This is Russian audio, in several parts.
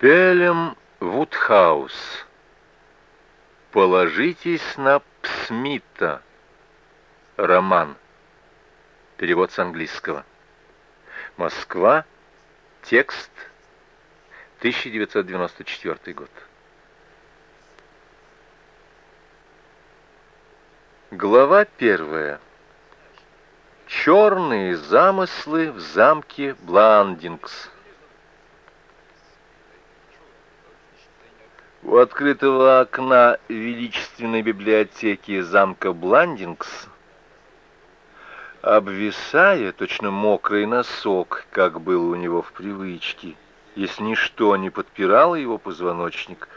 Пелем Вудхаус. Положитесь на Псмита. Роман. Перевод с английского. Москва. Текст. 1994 год. Глава первая. Черные замыслы в замке Бландингс. У открытого окна величественной библиотеки замка Бландингс, обвисая, точно мокрый носок, как было у него в привычке, если ничто не подпирало его позвоночник,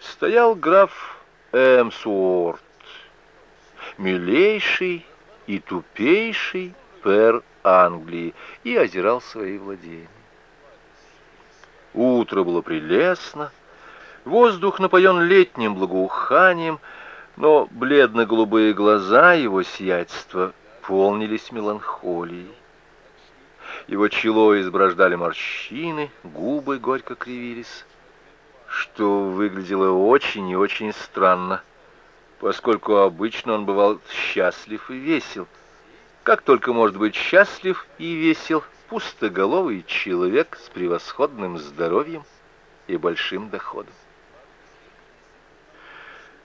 стоял граф Эмсуорт, милейший и тупейший пер Англии, и озирал свои владения. Утро было прелестно, Воздух напоен летним благоуханием, но бледно-голубые глаза его сиятельства полнились меланхолией. Его чело изброждали морщины, губы горько кривились, что выглядело очень и очень странно, поскольку обычно он бывал счастлив и весел. Как только может быть счастлив и весел пустоголовый человек с превосходным здоровьем и большим доходом.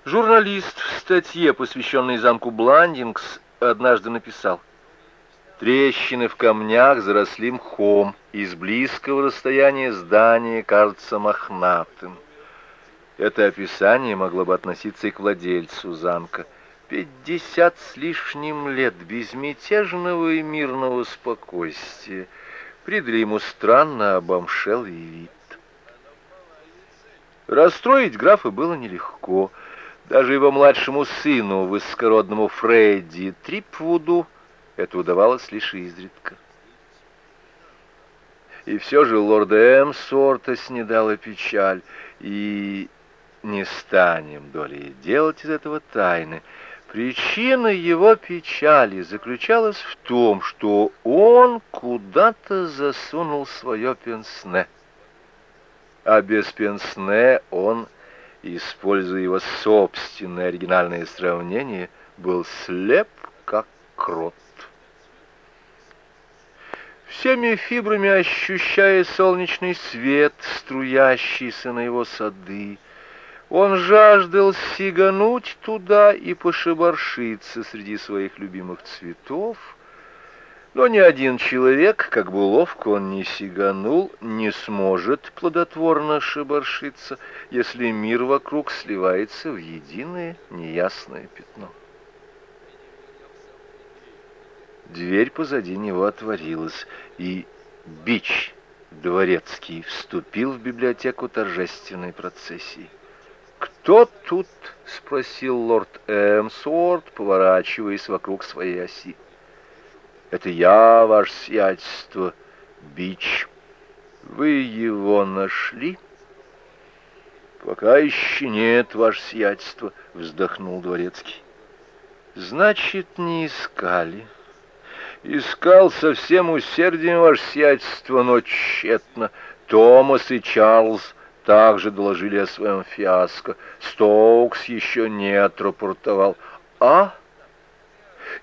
Журналист в статье, посвященной замку Бландингс, однажды написал «Трещины в камнях заросли мхом, из близкого расстояния здание кажется мохнатым». Это описание могло бы относиться и к владельцу замка. Пятьдесят с лишним лет безмятежного и мирного спокойствия придали ему странно обомшелый вид. Расстроить графа было нелегко — даже его младшему сыну, высокородному Фредди Трипвуду, это удавалось лишь изредка. И все же лорда Эмсорта снедала печаль, и не станем долей делать из этого тайны. Причина его печали заключалась в том, что он куда-то засунул свое пенсне. А без пенсне он используя его собственное оригинальное сравнение, был слеп, как крот. Всеми фибрами ощущая солнечный свет, струящийся на его сады, он жаждал сигануть туда и пошебаршиться среди своих любимых цветов, но ни один человек, как бы ловко он ни сиганул, не сможет плодотворно шебаршиться, если мир вокруг сливается в единое неясное пятно. Дверь позади него отворилась, и бич дворецкий вступил в библиотеку торжественной процессии. «Кто тут?» — спросил лорд Эмсуорт, поворачиваясь вокруг своей оси. Это я, ваше сиятельство, бич. Вы его нашли? Пока еще нет, ваше сиятельство, вздохнул дворецкий. Значит, не искали. Искал со всем усердием ваше сиятельство, но тщетно. Томас и Чарльз также доложили о своем фиаско. Стоукс еще не отрапортовал. А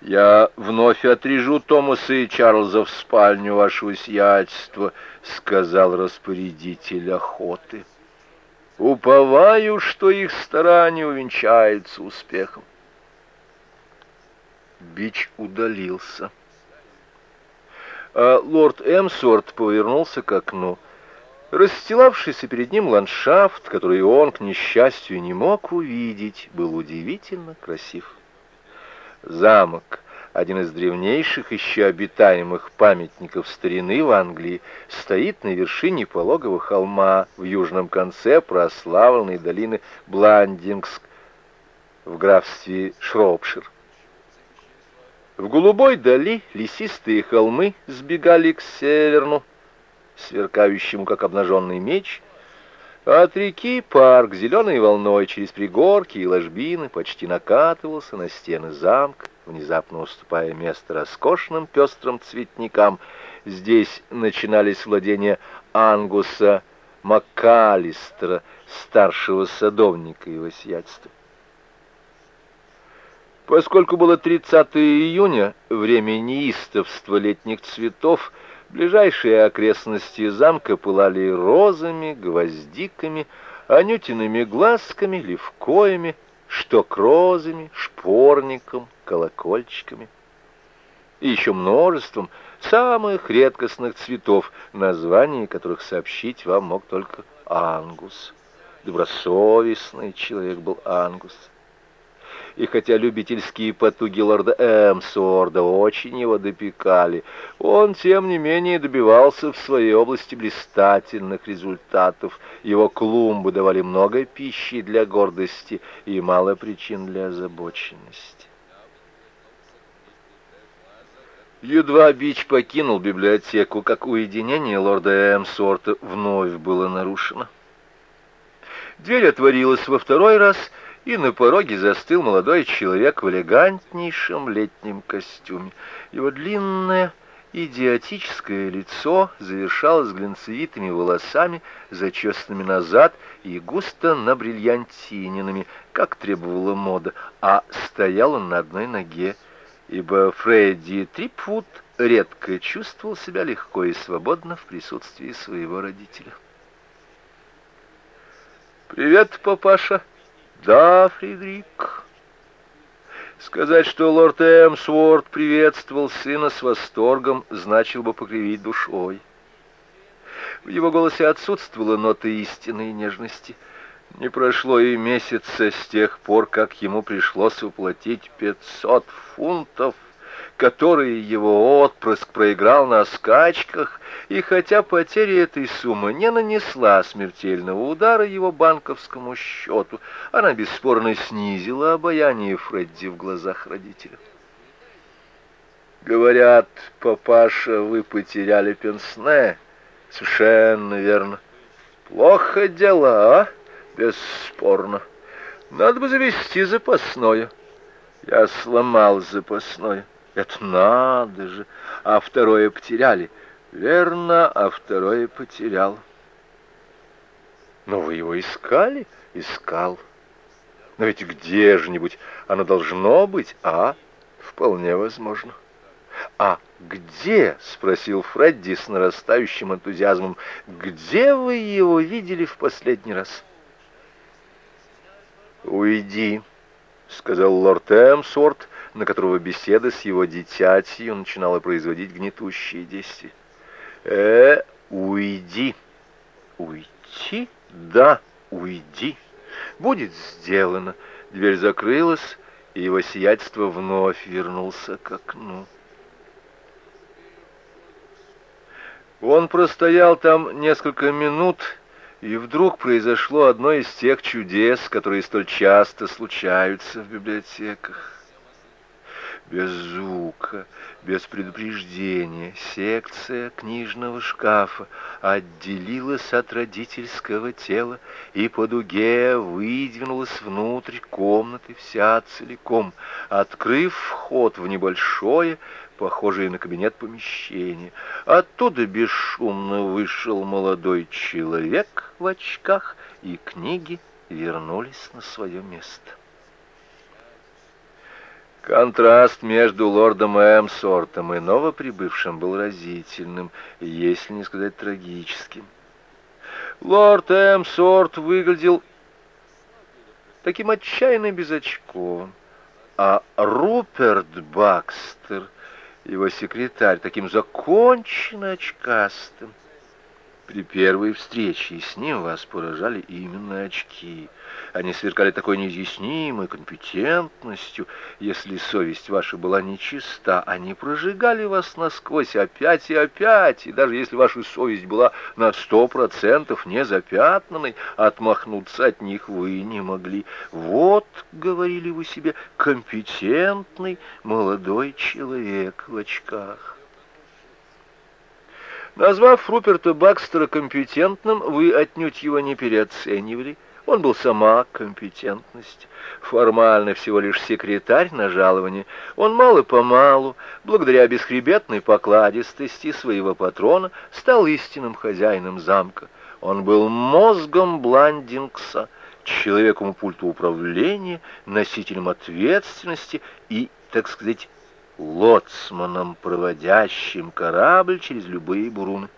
я вновь отрежу Томаса и Чарльза в спальню вашего сиятельства, сказал распорядитель охоты. Уповаю, что их старание увенчается успехом. Бич удалился. А лорд Эмсворт повернулся к окну. Расстилавшийся перед ним ландшафт, который он, к несчастью, не мог увидеть, был удивительно красив. Замок, один из древнейших еще обитаемых памятников старины в Англии, стоит на вершине пологого холма в южном конце прославленной долины Бландингск в графстве Шропшир. В голубой дали лесистые холмы сбегали к северну, сверкающему, как обнаженный меч, от реки парк зеленой волной через пригорки и ложбины почти накатывался на стены замка, внезапно уступая место роскошным пестрым цветникам. Здесь начинались владения Ангуса МакКаллистера, старшего садовника его сиятельства. Поскольку было 30 июня, время неистовства летних цветов, ближайшие окрестности замка пылали розами, гвоздиками, анютиными глазками, левкоями, штокрозами, шпорником, колокольчиками и еще множеством самых редкостных цветов, название которых сообщить вам мог только Ангус. Добросовестный человек был Ангус и хотя любительские потуги лорда Эмсуорда очень его допекали, он, тем не менее, добивался в своей области блистательных результатов. Его клумбы давали много пищи для гордости и мало причин для озабоченности. Едва Бич покинул библиотеку, как уединение лорда Эмсуорта вновь было нарушено. Дверь отворилась во второй раз — и на пороге застыл молодой человек в элегантнейшем летнем костюме. Его длинное идиотическое лицо завершалось глинцевитыми волосами, зачесанными назад и густо набрильянтиненными, как требовала мода, а стоял он на одной ноге, ибо Фредди Трипфуд редко чувствовал себя легко и свободно в присутствии своего родителя. «Привет, папаша!» Да, Фридрик. Сказать, что лорд Эмсворт приветствовал сына с восторгом, значило бы покривить душой. В его голосе отсутствовала нота истинной нежности. Не прошло и месяца с тех пор, как ему пришлось уплатить пятьсот фунтов которые его отпрыск проиграл на скачках, и хотя потеря этой суммы не нанесла смертельного удара его банковскому счету, она бесспорно снизила обаяние Фредди в глазах родителя. Говорят, папаша, вы потеряли пенсне. Совершенно верно. Плохо дело, а? Бесспорно. Надо бы завести запасное. Я сломал запасное. Это надо же! А второе потеряли. Верно, а второе потерял. Но вы его искали? Искал. Но ведь где же-нибудь оно должно быть, а? Вполне возможно. «А где?» — спросил Фредди с нарастающим энтузиазмом. «Где вы его видели в последний раз?» «Уйди», — сказал лорд Эмсворт, на которого беседа с его дитятью начинала производить гнетущие действия. «Э, уйди!» «Уйти? Да, уйди!» «Будет сделано!» Дверь закрылась, и его сиятельство вновь вернулся к окну. Он простоял там несколько минут, и вдруг произошло одно из тех чудес, которые столь часто случаются в библиотеках без звука, без предупреждения, секция книжного шкафа отделилась от родительского тела и по дуге выдвинулась внутрь комнаты вся целиком, открыв вход в небольшое, похожее на кабинет помещение. Оттуда бесшумно вышел молодой человек в очках, и книги вернулись на свое место. Контраст между лордом Эмсортом и новоприбывшим был разительным, если не сказать трагическим. Лорд Эмсорт выглядел таким отчаянно без очков, а Руперт Бакстер, его секретарь, таким законченно очкастым. При первой встрече с ним вас поражали именно очки. Они сверкали такой неизъяснимой компетентностью. Если совесть ваша была нечиста, они прожигали вас насквозь опять и опять. И даже если ваша совесть была на сто процентов не запятнанной, отмахнуться от них вы не могли. Вот, говорили вы себе, компетентный молодой человек в очках. Назвав Руперта Бакстера компетентным, вы отнюдь его не переоценивали. Он был сама компетентность. Формально всего лишь секретарь на жалование. Он мало-помалу, благодаря бесхребетной покладистости своего патрона, стал истинным хозяином замка. Он был мозгом Бландингса, человеком пульта управления, носителем ответственности и, так сказать, лоцманом, проводящим корабль через любые буруны.